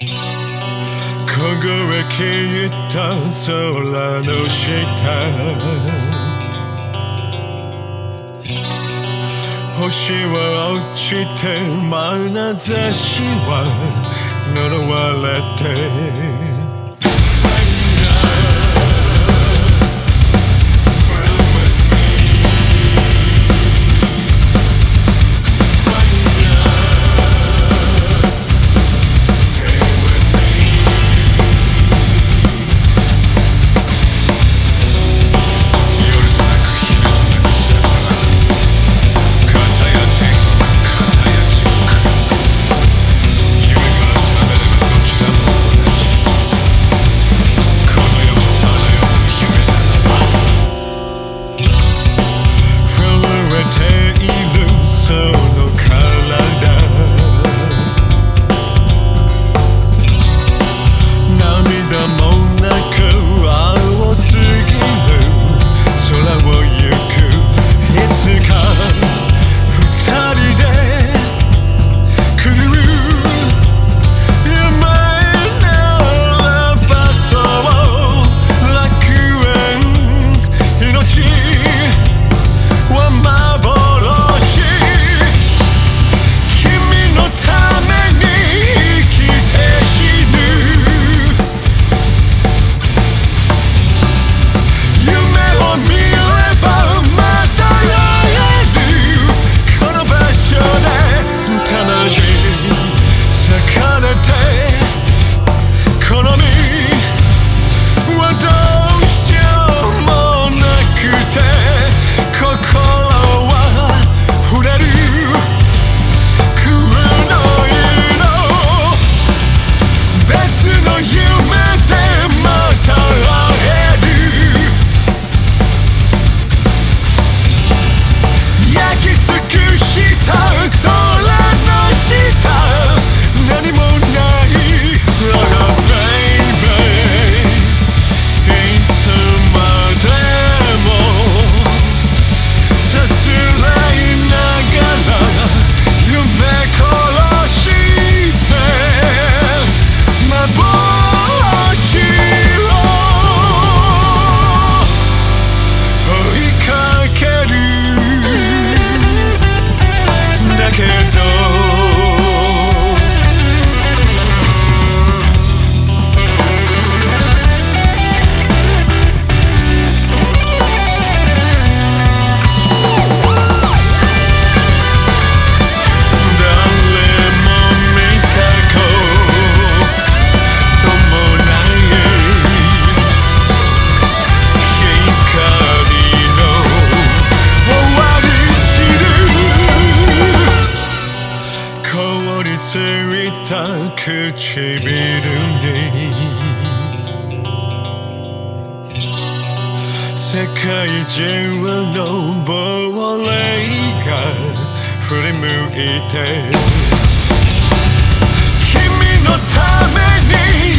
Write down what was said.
凍え切った空の下星は落ちて眼差しは呪われていた唇に。世界中の亡霊が振り向いて。君のために